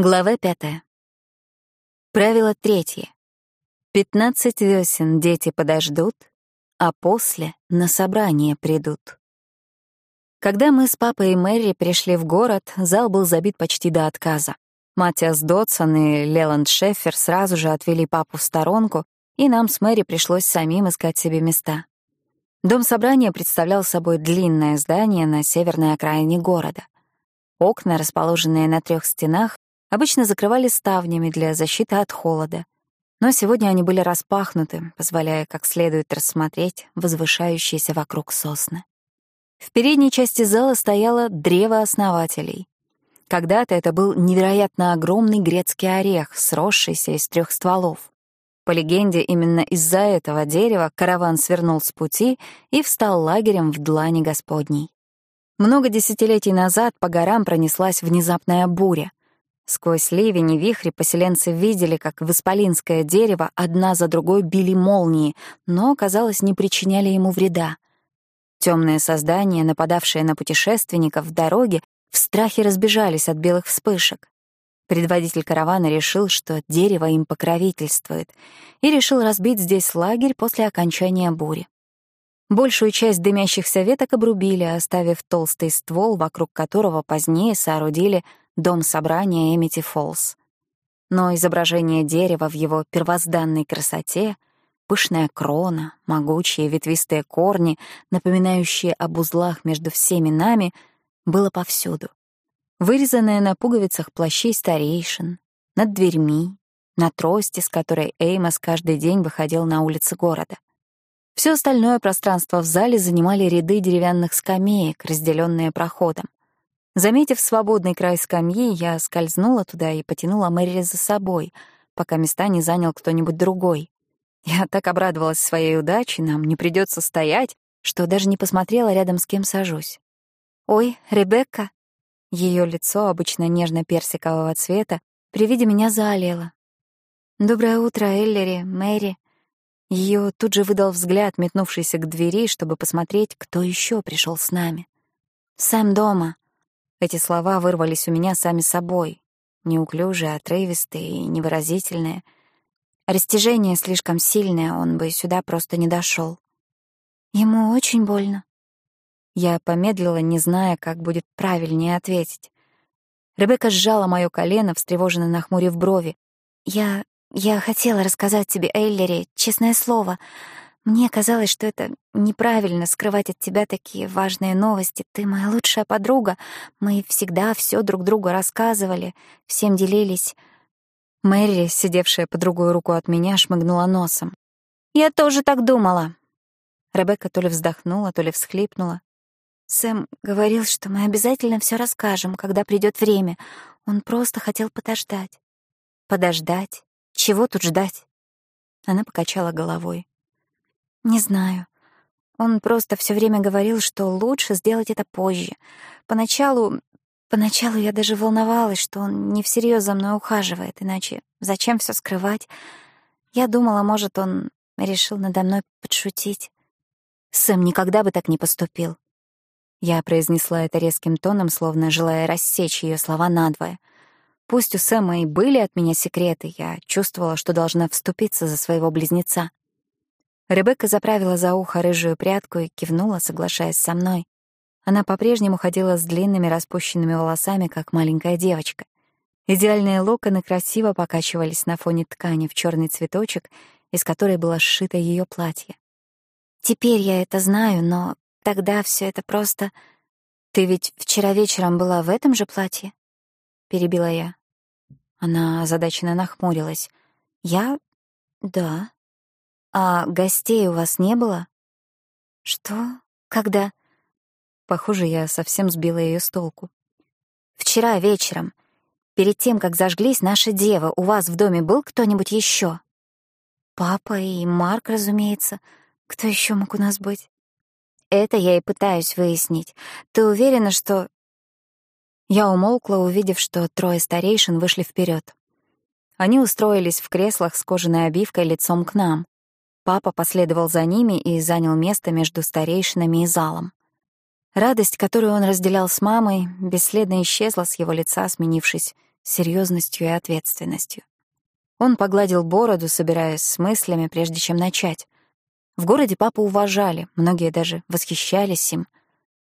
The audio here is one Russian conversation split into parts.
Глава пятая. Правило третье. Пятнадцать весен дети подождут, а после на собрание придут. Когда мы с папой и Мэри пришли в город, зал был забит почти до отказа. Матиас Дотсон и Леланд Шеффер сразу же отвели папу в сторонку, и нам с Мэри пришлось самим искать себе места. Дом собрания представлял собой длинное здание на северной окраине города. Окна, расположенные на трех стенах, обычно закрывали ставнями для защиты от холода. Но сегодня они были распахнуты, позволяя как следует рассмотреть возвышающиеся вокруг сосны. В передней части зала стояло древо основателей. Когда-то это был невероятно огромный грецкий орех, сросшийся из трех стволов. По легенде, именно из-за этого дерева караван свернул с пути и встал лагерем в длани Господней. Много десятилетий назад по горам пронеслась внезапная буря. Сквозь ливень и вихри поселенцы видели, как в исполинское дерево одна за другой били молнии, но, казалось, не причиняли ему вреда. Темные создания, нападавшие на путешественников в дороге, в страхе разбежались от белых вспышек. Предводитель каравана решил, что дерево им покровительствует, и решил разбить здесь лагерь после окончания бури. Большую часть дымящихся веток обрубили, оставив толстый ствол, вокруг которого позднее соорудили дом собрания Эмити Фолс. Но изображение дерева в его первозданной красоте, пышная крона, могучие ветвистые корни, напоминающие об узлах между всеми нами, было повсюду. Вырезанное на пуговицах плащей старейшин, над дверьми, на трости, с которой Эймос каждый день выходил на улицы города. Все остальное пространство в зале занимали ряды деревянных скамеек, разделенные проходом. Заметив свободный край скамьи, я скользнула туда и потянула Мэри за собой, пока места не занял кто-нибудь другой. Я так обрадовалась своей удаче, нам не придется стоять, что даже не посмотрела рядом с кем сажусь. «Ой, Ребекка!» Ее лицо, обычно нежно-персикового цвета, при виде меня заолело. «Доброе утро, Эллери, Мэри!» Ее тут же выдал взгляд, метнувшийся к двери, чтобы посмотреть, кто еще пришел с нами. «Сэм дома!» Эти слова вырвались у меня сами собой, неуклюжие, отрывистые и невыразительные. Растяжение слишком сильное, он бы сюда просто не дошел. Ему очень больно. Я помедлила, не зная, как будет правильнее ответить. Ребекка сжала моё колено, встревоженно нахмурив брови. «Я... я хотела рассказать тебе, Эйлере, честное слово. Мне казалось, что это неправильно скрывать от тебя такие важные новости. Ты моя лучшая подруга. Мы всегда все друг другу рассказывали, всем делились. Мэри, сидевшая по другую руку от меня, шмыгнула носом. «Я тоже так думала». Ребекка то ли вздохнула, то ли всхлипнула. Сэм говорил, что мы обязательно все расскажем, когда придет время. Он просто хотел подождать. Подождать? Чего тут ждать? Она покачала головой. Не знаю. Он просто все время говорил, что лучше сделать это позже. Поначалу... Поначалу я даже волновалась, что он не всерьез за мной ухаживает, иначе зачем все скрывать? Я думала, может, он решил надо мной подшутить. Сэм никогда бы так не поступил. Я произнесла это резким тоном, словно желая рассечь ее слова надвое. Пусть у Сэма и были от меня секреты, я чувствовала, что должна вступиться за своего близнеца. Ребекка заправила за ухо рыжую прядку и кивнула, соглашаясь со мной. Она по-прежнему ходила с длинными распущенными волосами, как маленькая девочка. Идеальные локоны красиво покачивались на фоне ткани в черный цветочек, из которой было сшито ее платье. Теперь я это знаю, но тогда все это просто... Ты ведь вчера вечером была в этом же платье? Перебила я. Она озадаченно нахмурилась. Я? Да. А гостей у вас не было? Что? Когда? Похоже, я совсем сбила ее с толку. Вчера вечером, перед тем, как зажглись наши девы, у вас в доме был кто-нибудь еще? Папа и Марк, разумеется. Кто еще мог у нас быть? Это я и пытаюсь выяснить. Ты уверена, что... Я умолкла, увидев, что трое старейшин вышли вперед. Они устроились в креслах с кожаной обивкой лицом к нам. Папа последовал за ними и занял место между старейшинами и залом. Радость, которую он разделял с мамой, бесследно исчезла с его лица, сменившись серьезностью и ответственностью. Он погладил бороду, собираясь с мыслями, прежде чем начать. В городе папу уважали, многие даже восхищались им.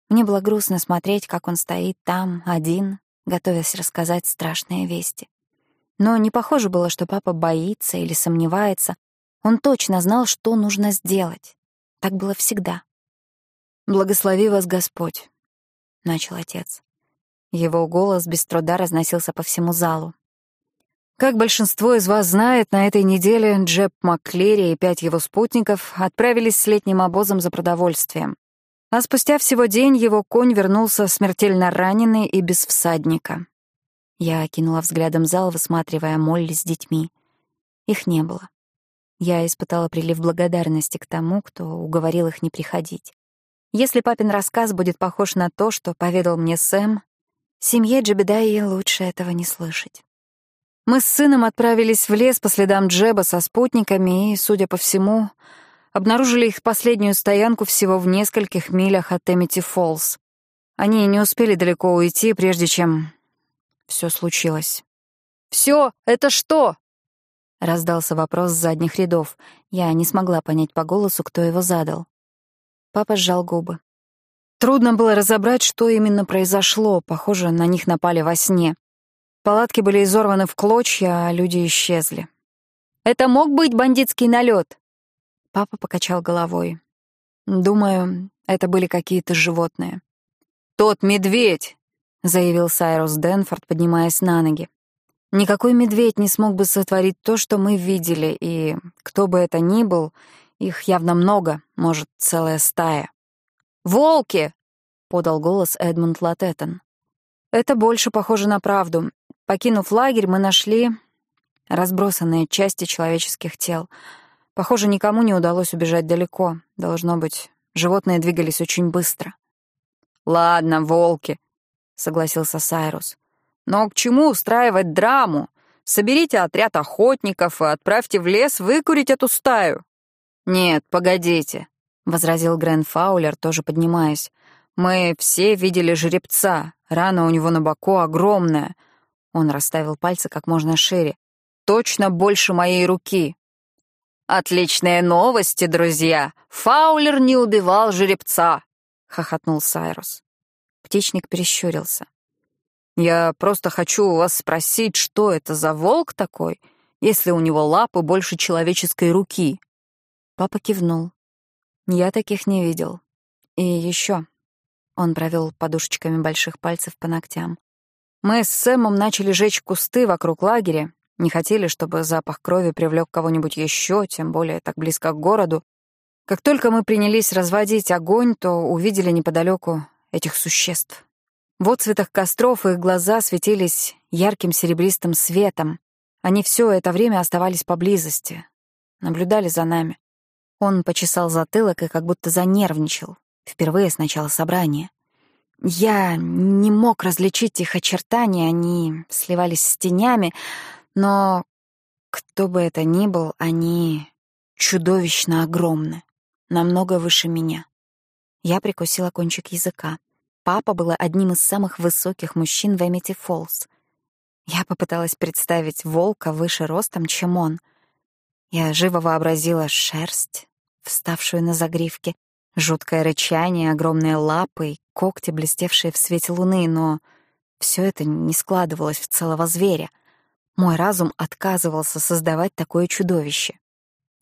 Мне было грустно смотреть, как он стоит там, один, готовясь рассказать страшные вести. Но не похоже было, что папа боится или сомневается. Он точно знал, что нужно сделать. Так было всегда. «Благослови вас Господь», — начал отец. Его голос без труда разносился по всему залу. Как большинство из вас знает, на этой неделе Джеб Макклери и пять его спутников отправились с летним обозом за продовольствием. А спустя всего день его конь вернулся смертельно раненый и без всадника. Я окинула взглядом зал, высматривая Молли с детьми. Их не было. Я испытала прилив благодарности к тому, кто уговорил их не приходить. Если папин рассказ будет похож на то, что поведал мне Сэм, семье Джебедаи лучше этого не слышать. Мы с сыном отправились в лес по следам Джеба со спутниками и, судя по всему, обнаружили их последнюю стоянку всего в нескольких милях от Эмити Фоллс. Они не успели далеко уйти, прежде чем все случилось. «Все, это что?» — раздался вопрос с задних рядов. Я не смогла понять по голосу, кто его задал. Папа сжал губы. Трудно было разобрать, что именно произошло. Похоже, на них напали во сне. Палатки были изорваны в клочья, а люди исчезли. «Это мог быть бандитский налет?» Папа покачал головой. «Думаю, это были какие-то животные». «Тот медведь!» — заявил Сайрус Денфорд, поднимаясь на ноги. «Никакой медведь не смог бы сотворить то, что мы видели, и кто бы это ни был, их явно много, может, целая стая». «Волки!» — подал голос Эдмунд Латеттон. «Это больше похоже на правду. Покинув лагерь, мы нашли разбросанные части человеческих тел. Похоже, никому не удалось убежать далеко. Должно быть, животные двигались очень быстро. «Ладно, волки», — согласился Сайрус. «Но к чему устраивать драму? Соберите отряд охотников и отправьте в лес выкурить эту стаю». «Нет, погодите», — возразил Грен Фаулер, тоже поднимаясь. «Мы все видели жеребца. Рана у него на боку огромная. Он расставил пальцы как можно шире. «Точно больше моей руки!» «Отличные новости, друзья! Фаулер не убивал жеребца!» — хохотнул Сайрус. Птичник перещурился. «Я просто хочу у вас спросить, что это за волк такой, если у него лапы больше человеческой руки?» Папа кивнул. «Я таких не видел. И еще...» Он провел подушечками больших пальцев по ногтям. Мы с Сэмом начали жечь кусты вокруг лагеря, не хотели, чтобы запах крови привлек кого-нибудь еще, тем более так близко к городу. Как только мы принялись разводить огонь, то увидели неподалеку этих существ. В отцветах костров их глаза светились ярким серебристым светом. Они все это время оставались поблизости, наблюдали за нами. Он почесал затылок и как будто занервничал, впервые с начала собрания. Я не мог различить их очертания, они сливались с тенями, но кто бы это ни был, они чудовищно огромны, намного выше меня. Я прикусила кончик языка. Папа был одним из самых высоких мужчин в Эмити Фоллс. Я попыталась представить волка выше ростом, чем он. Я живо вообразила шерсть, вставшую на загривке, Жуткое рычание, огромные лапы и когти, блестевшие в свете луны, но все это не складывалось в целого зверя. Мой разум отказывался создавать такое чудовище.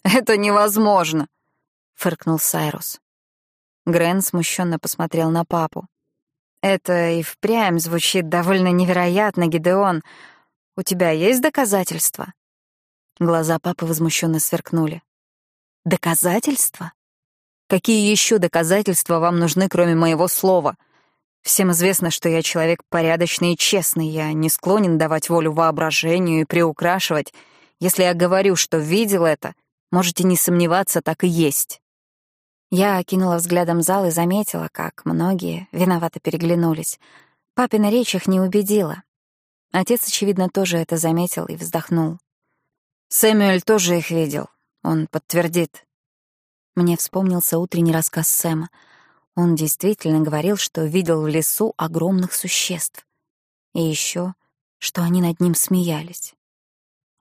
«Это невозможно!» — фыркнул Сайрус. Грен смущенно посмотрел на папу. «Это и впрямь звучит довольно невероятно, Гидеон. У тебя есть доказательства?» Глаза папы возмущенно сверкнули. «Доказательства? Какие еще доказательства вам нужны, кроме моего слова? Всем известно, что я человек порядочный и честный, я не склонен давать волю воображению и приукрашивать. Если я говорю, что видел это, можете не сомневаться, так и есть. Я окинула взглядом зал и заметила, как многие виновато переглянулись. Папина речь их не убедила. Отец, очевидно, тоже это заметил и вздохнул. Сэмюэль тоже их видел. Он подтвердит. Мне вспомнился утренний рассказ Сэма. Он действительно говорил, что видел в лесу огромных существ. И еще что они над ним смеялись.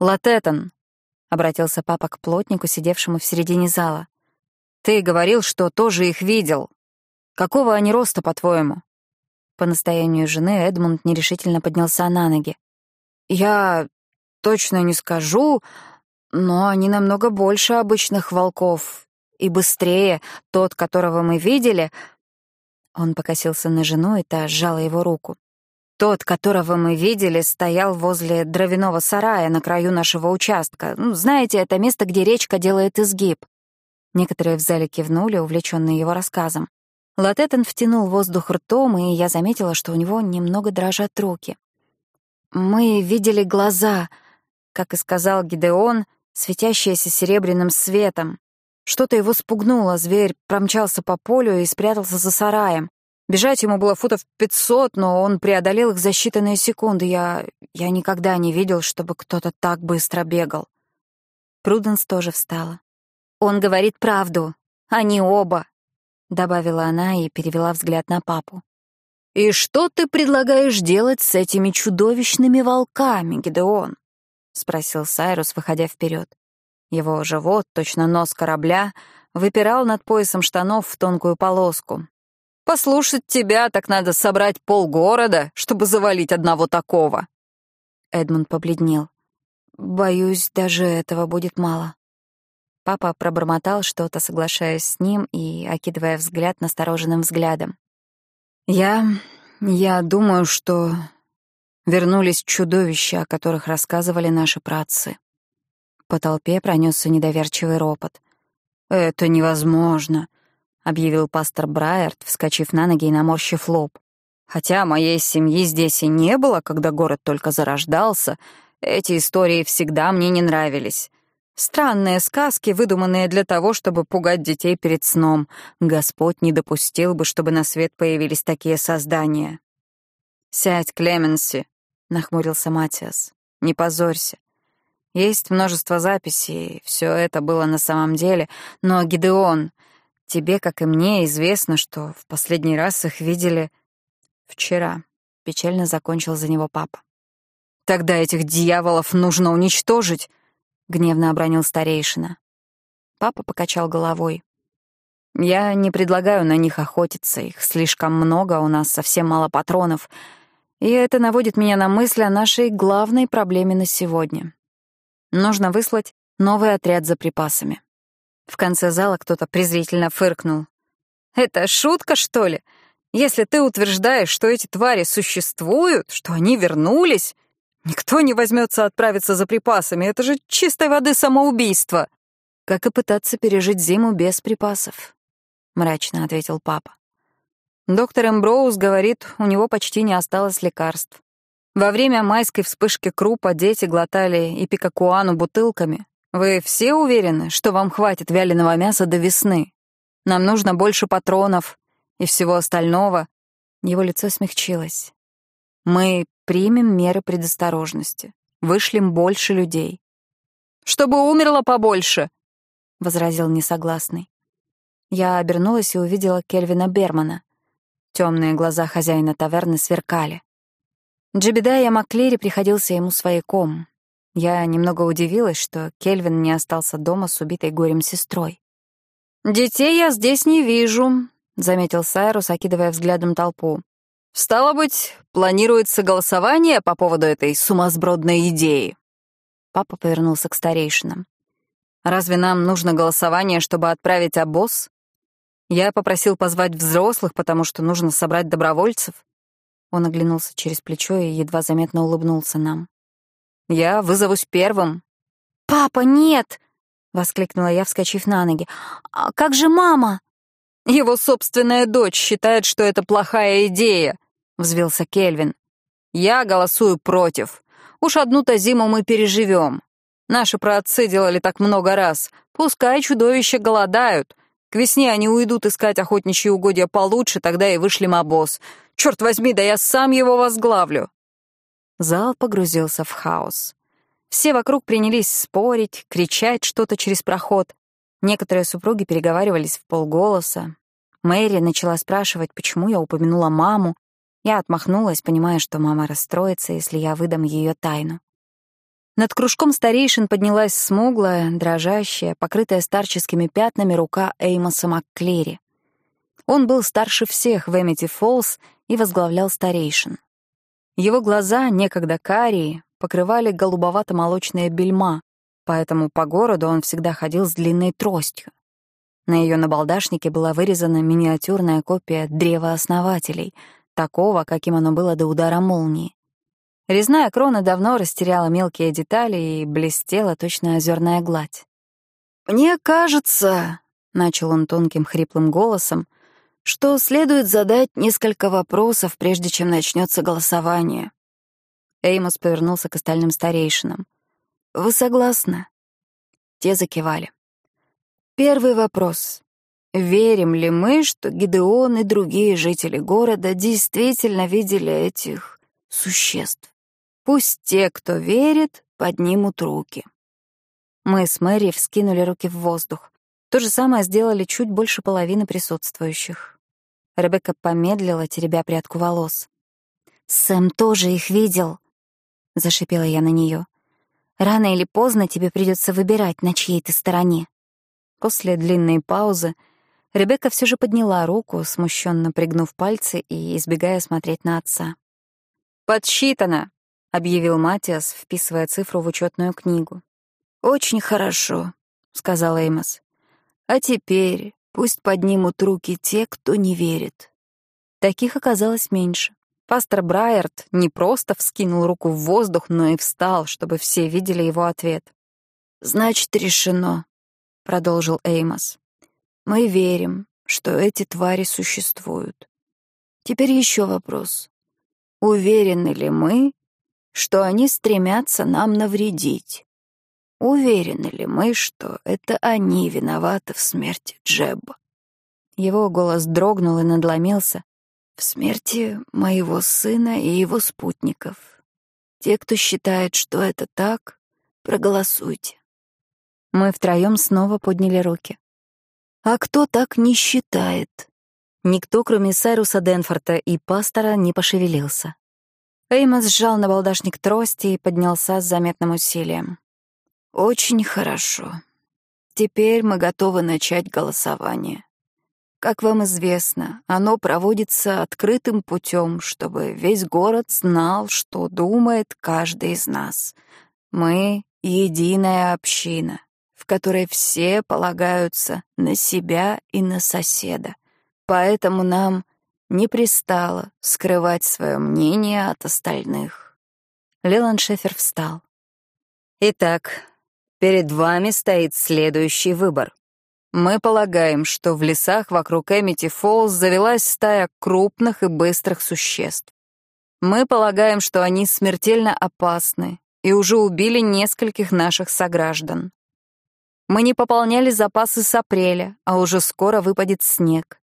«Латетон», — обратился папа к плотнику, сидевшему в середине зала. «Ты говорил, что тоже их видел. Какого они роста, по-твоему?» По настоянию жены Эдмунд нерешительно поднялся на ноги. «Я точно не скажу, но они намного больше обычных волков. И быстрее. Тот, которого мы видели...» Он покосился на жену, и та сжала его руку. Тот, которого мы видели, стоял возле дровяного сарая на краю нашего участка. Ну, знаете, это место, где речка делает изгиб. Некоторые в зале кивнули, увлеченные его рассказом. Латетон втянул воздух ртом, и я заметила, что у него немного дрожат руки. Мы видели глаза, как и сказал Гидеон, светящиеся серебряным светом. Что-то его спугнуло, зверь промчался по полю и спрятался за сараем. Бежать ему было футов пятьсот, но он преодолел их за считанные секунды. Я... я никогда не видел, чтобы кто-то так быстро бегал. Пруденс тоже встала. «Он говорит правду. Они оба», — добавила она и перевела взгляд на папу. «И что ты предлагаешь делать с этими чудовищными волками, Гидеон?» — спросил Сайрус, выходя вперед. Его живот, точно нос корабля, выпирал над поясом штанов в тонкую полоску, Послушать тебя, так надо собрать полгорода, чтобы завалить одного такого. Эдмунд побледнел. Боюсь, даже этого будет мало. Папа пробормотал что-то, соглашаясь с ним и окидывая взгляд настороженным взглядом. «Я... я думаю, что вернулись чудовища, о которых рассказывали наши працы». По толпе пронесся недоверчивый ропот. «Это невозможно объявил пастор Брайерт, вскочив на ноги и наморщив лоб. Хотя моей семьи здесь и не было, когда город только зарождался, эти истории всегда мне не нравились. Странные сказки, выдуманные для того, чтобы пугать детей перед сном. Господь не допустил бы, чтобы на свет появились такие создания. «Сядь, Клеменси», — нахмурился Матиас. «Не позорься. Есть множество записей, все это было на самом деле, но Гидеон, Тебе, как и мне, известно, что в последний раз их видели вчера. Печально закончил за него папа. Тогда этих дьяволов нужно уничтожить, гневно обронил старейшина. Папа покачал головой. Я не предлагаю на них охотиться, их слишком много, у нас совсем мало патронов. И это наводит меня на мысль о нашей главной проблеме на сегодня. Нужно выслать новый отряд за припасами. В конце зала кто-то презрительно фыркнул. «Это шутка, что ли? Если ты утверждаешь, что эти твари существуют, что они вернулись, никто не возьмется отправиться за припасами. Это же чистой воды самоубийство!» «Как и пытаться пережить зиму без припасов», — мрачно ответил папа. Доктор Эмброуз говорит, у него почти не осталось лекарств. Во время майской вспышки крупа дети глотали ипикакуану бутылками, вы все уверены, что вам хватит вяленого мяса до весны? Нам нужно больше патронов и всего остального. Его лицо смягчилось. Мы примем меры предосторожности. Вышлем больше людей. Чтобы умерло побольше, — возразил несогласный. Я обернулась и увидела Кельвина Бермана. Темные глаза хозяина таверны сверкали. Джебедая Маклири приходился ему свояком, я немного удивилась, что Кельвин не остался дома с убитой горем сестрой. «Детей я здесь не вижу», — заметил Сайрус, окидывая взглядом толпу. «Стало быть, планируется голосование по поводу этой сумасбродной идеи». Папа повернулся к старейшинам. «Разве нам нужно голосование, чтобы отправить обоз? Я попросил позвать взрослых, потому что нужно собрать добровольцев». Он оглянулся через плечо и едва заметно улыбнулся нам. Я вызовусь первым». «Папа, нет!» — воскликнула я, вскочив на ноги. «А как же мама?» «Его собственная дочь считает, что это плохая идея», — взвился Кельвин. «Я голосую против. Уж одну-то зиму мы переживем. Наши праотцы делали так много раз. Пускай чудовища голодают. К весне они уйдут искать охотничьи угодья получше, тогда и вышлем обоз. Черт возьми, да я сам его возглавлю. Зал погрузился в хаос. Все вокруг принялись спорить, кричать что-то через проход. Некоторые супруги переговаривались в полголоса. Мэри начала спрашивать, почему я упомянула маму, Я отмахнулась, понимая, что мама расстроится, если я выдам ее тайну. Над кружком старейшин поднялась смуглая, дрожащая, покрытая старческими пятнами рука Эймоса МакКлери. Он был старше всех в Эмити Фоллс и возглавлял старейшин. Его глаза, некогда карие, покрывали голубовато-молочная бельма, поэтому по городу он всегда ходил с длинной тростью. На ее набалдашнике была вырезана миниатюрная копия древа основателей, такого, каким оно было до удара молнии. Резная крона давно растеряла мелкие детали и блестела точно озерная гладь. «Мне кажется», — начал он тонким хриплым голосом, «что следует задать несколько вопросов, прежде чем начнется голосование». Эймос повернулся к остальным старейшинам. «Вы согласны?» Те закивали. Первый вопрос. Верим ли мы, что Гидеон и другие жители города действительно видели этих существ? Пусть те, кто верит, поднимут руки. Мы с Мэри вскинули руки в воздух. То же самое сделали чуть больше половины присутствующих. Ребекка помедлила, теребя прядку волос. «Сэм тоже их видел», — зашипела я на нее. «Рано или поздно тебе придется выбирать, на чьей ты стороне». После длинной паузы Ребекка все же подняла руку, смущенно пригнув пальцы и избегая смотреть на отца. «Подсчитано!» объявил Матиас, вписывая цифру в учетную книгу. «Очень хорошо», — сказал Эймос. «А теперь пусть поднимут руки те, кто не верит». Таких оказалось меньше. Пастор Брайерт не просто вскинул руку в воздух, но и встал, чтобы все видели его ответ. «Значит, решено», — продолжил Эймос. «Мы верим, что эти твари существуют. Теперь еще вопрос. Уверены ли мы, что они стремятся нам навредить. Уверены ли мы, что это они виноваты в смерти Джеба? Его голос дрогнул и надломился. В смерти моего сына и его спутников. Те, кто считает, что это так, проголосуйте. Мы втроем снова подняли руки. А кто так не считает? Никто, кроме Сайруса Денфорта и пастора, не пошевелился. Эймос сжал на балдашник трости и поднялся с заметным усилием. «Очень хорошо. Теперь мы готовы начать голосование. Как вам известно, оно проводится открытым путем, чтобы весь город знал, что думает каждый из нас. Мы — единая община, в которой все полагаются на себя и на соседа. Поэтому нам — не пристало скрывать свое мнение от остальных. Леланд Шефер встал. «Итак, перед вами стоит следующий выбор. Мы полагаем, что в лесах вокруг Эмити Фоллс завелась стая крупных и быстрых существ. Мы полагаем, что они смертельно опасны и уже убили нескольких наших сограждан. Мы не пополняли запасы с апреля, а уже скоро выпадет снег.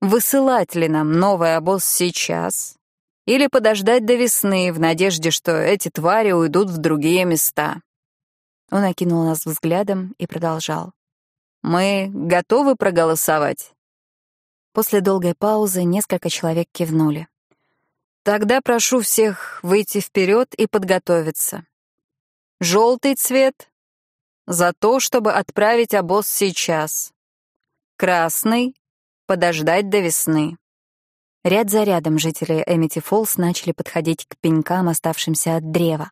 Высылать ли нам новый обоз сейчас? Или подождать до весны в надежде, что эти твари уйдут в другие места? Он окинул нас взглядом и продолжал. «Мы готовы проголосовать?» После долгой паузы несколько человек кивнули. «Тогда прошу всех выйти вперед и подготовиться. Желтый цвет — за то, чтобы отправить обоз сейчас. Красный подождать до весны. Ряд за рядом жители Эмити Фоллс начали подходить к пенькам, оставшимся от древа.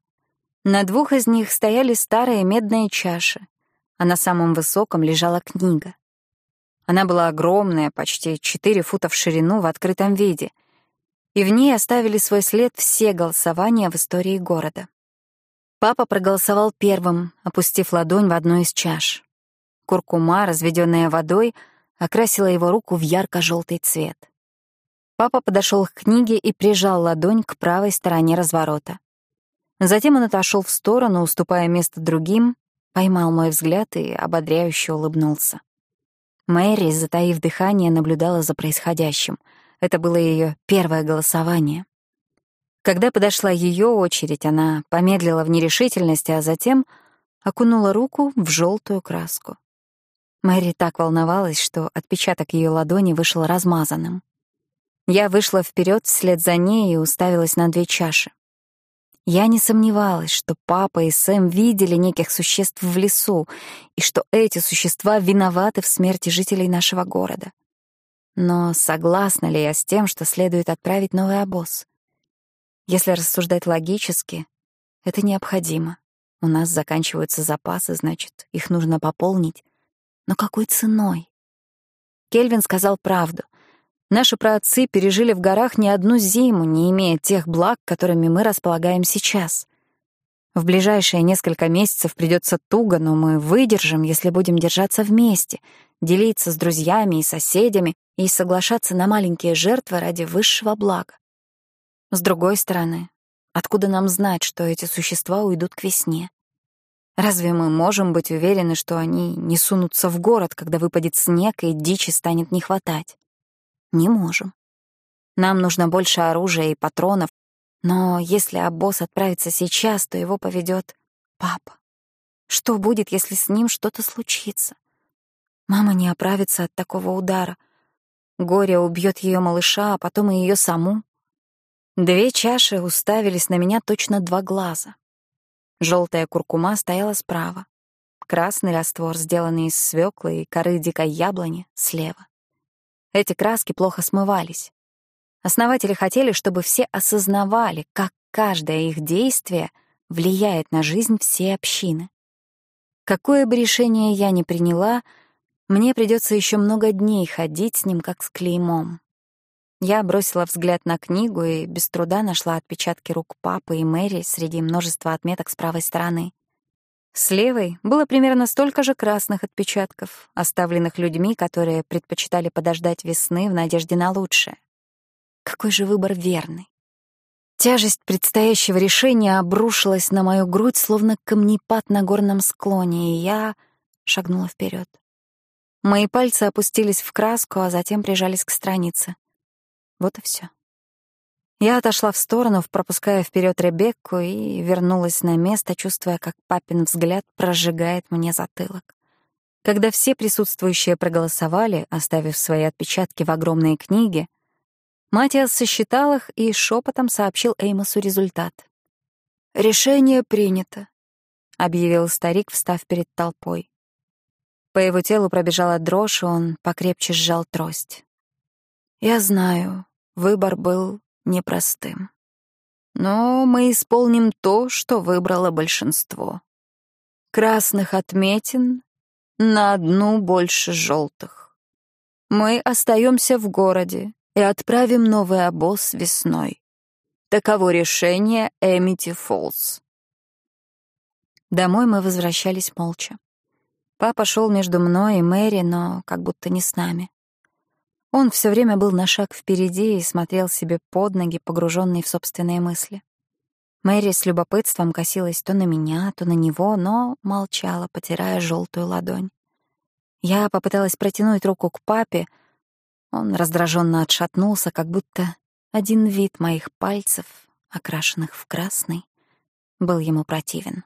На двух из них стояли старые медные чаши, а на самом высоком лежала книга. Она была огромная, почти 4 фута в ширину в открытом виде, и в ней оставили свой след все голосования в истории города. Папа проголосовал первым, опустив ладонь в одну из чаш. Куркума, разведенная водой, окрасила его руку в ярко-желтый цвет. Папа подошел к книге и прижал ладонь к правой стороне разворота. Затем он отошел в сторону, уступая место другим, поймал мой взгляд и ободряюще улыбнулся. Мэри, затаив дыхание, наблюдала за происходящим. Это было ее первое голосование. Когда подошла ее очередь, она помедлила в нерешительности, а затем окунула руку в желтую краску. Мэри так волновалась, что отпечаток ее ладони вышел размазанным. Я вышла вперед вслед за ней и уставилась на две чаши. Я не сомневалась, что папа и Сэм видели неких существ в лесу, и что эти существа виноваты в смерти жителей нашего города. Но согласна ли я с тем, что следует отправить новый обоз? Если рассуждать логически, это необходимо. У нас заканчиваются запасы, значит, их нужно пополнить. Но какой ценой? Кельвин сказал правду. Наши праотцы пережили в горах не одну зиму, не имея тех благ, которыми мы располагаем сейчас. В ближайшие несколько месяцев придется туго, но мы выдержим, если будем держаться вместе, делиться с друзьями и соседями и соглашаться на маленькие жертвы ради высшего блага. С другой стороны, откуда нам знать, что эти существа уйдут к весне? Разве мы можем быть уверены, что они не сунутся в город, когда выпадет снег и дичи станет не хватать? Не можем. Нам нужно больше оружия и патронов, но если обоз отправится сейчас, то его поведет папа. Что будет, если с ним что-то случится? Мама не оправится от такого удара. Горе убьет ее малыша, а потом и ее саму. Две чаши уставились на меня точно два глаза. Желтая куркума стояла справа. Красный раствор, сделанный из свеклы и коры дикой яблони, слева. Эти краски плохо смывались. Основатели хотели, чтобы все осознавали, как каждое их действие влияет на жизнь всей общины. Какое бы решение я ни приняла, мне придется еще много дней ходить с ним, как с клеймом. Я бросила взгляд на книгу и без труда нашла отпечатки рук папы и Мэри среди множества отметок с правой стороны. С левой было примерно столько же красных отпечатков, оставленных людьми, которые предпочитали подождать весны в надежде на лучшее. Какой же выбор верный? Тяжесть предстоящего решения обрушилась на мою грудь, словно камнепад на горном склоне, и я шагнула вперед. Мои пальцы опустились в краску, а затем прижались к странице. Вот и все. Я отошла в сторону, пропуская вперед Ребекку, и вернулась на место, чувствуя, как папин взгляд прожигает мне затылок. Когда все присутствующие проголосовали, оставив свои отпечатки в огромной книге, Матиас сосчитал их и шепотом сообщил Эймосу результат. «Решение принято», — объявил старик, встав перед толпой. По его телу пробежала дрожь, и он покрепче сжал трость. «Я знаю, выбор был непростым. Но мы исполним то, что выбрало большинство. Красных отметин на одну больше желтых. Мы остаемся в городе и отправим новый обоз весной. Таково решение Эмити Фолс. Домой мы возвращались молча. Папа шел между мной и Мэри, но как будто не с нами. Он все время был на шаг впереди и смотрел себе под ноги, погруженный в собственные мысли. Мэри с любопытством косилась то на меня, то на него, но молчала, потирая желтую ладонь. Я попыталась протянуть руку к папе. Он раздраженно отшатнулся, как будто один вид моих пальцев, окрашенных в красный, был ему противен.